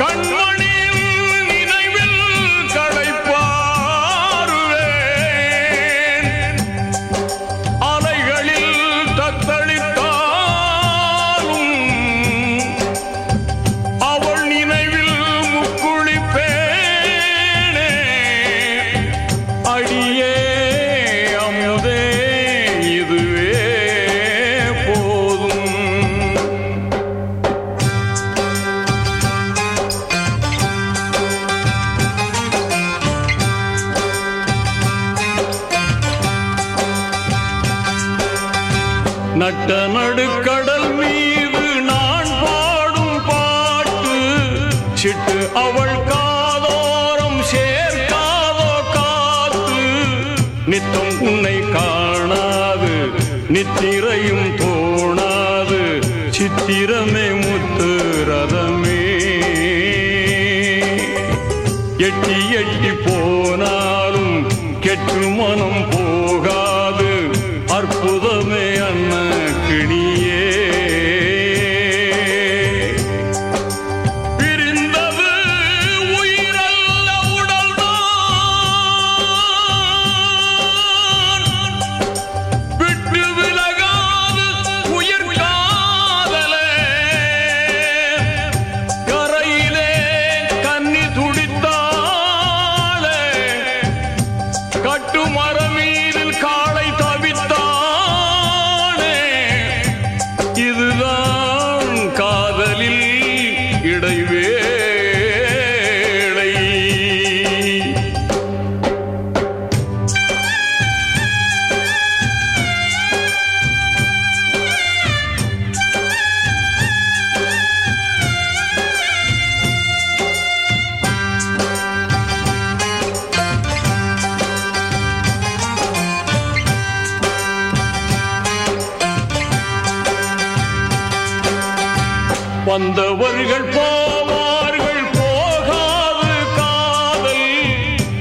கண்ணு நட்ட நடுக்கடல் மீது நான் பாடும் பாட்டு. சிட்டு அவள் காதோரம் சேர்க்காதோ காத்து. நித்தம் உன்னை காணாது நித்திரையும் தோணாது. சித்திரமே முத்து ரதமே. எட்டி எட்டி போனாலும் கெட்டு மனம் me வந்தவர்கள் போவார்கள் போகாது காதல்.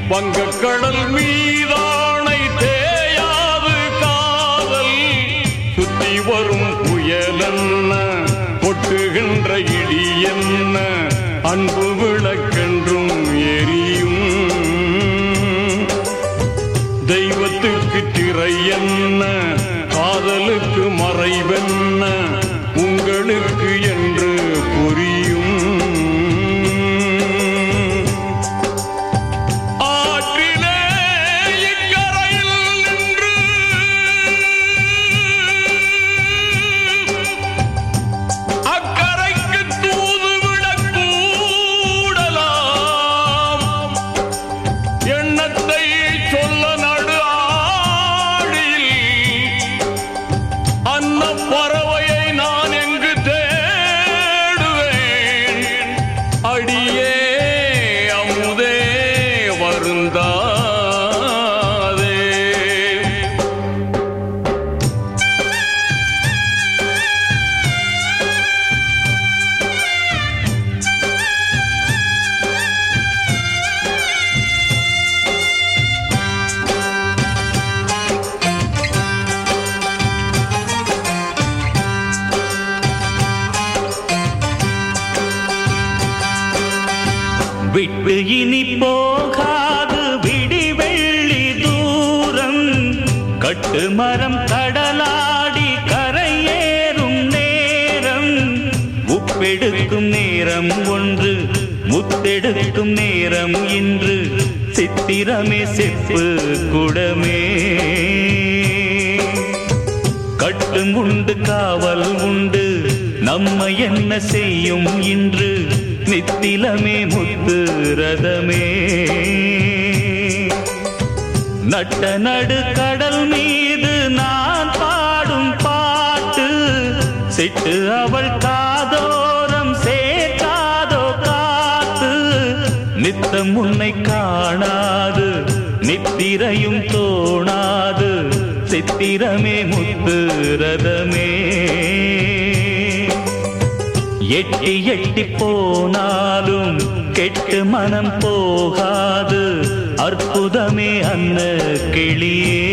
வங்கக்கடல் மீதானை தேயாது காதல். சுத்தி வரும் புயலென்ன கொட்டுகின்ற இடி என்ன? அன்பு விளக்கென்றும் எரியும். தெய்வத்துக்கு திரை என்ன? காதலுக்கு மறைவென்ன? உங்களுக்கு விட்டு இனி போகாது விடி வெள்ளி தூரம். கட்டு மரம் கடலாடி கரையேறும் நேரம். உப்பெடுக்கும் நேரம் ஒன்று முத்தெடுக்கும் நேரம் இன்று. சித்திரமே செப்பு குடமே. கட்டும் உண்டு காவல் உண்டு நம்மை என்ன செய்யும் இன்று? நித்திலமே முத்து ரதமே. நட்ட நடு கடல் மீது நான் பாடும் பாட்டு சிட்டு அவள் காதோரம் சேர்க்காதோ காத்து. நித்தம் உன்னை காணாது நித்திரையும் தோணாது சித்திரமே முத்து ரதமே. எட்டி எட்டி போனாலும் கெட்டு மனம் போகாது. அற்புதமே அன்ன கிளியே.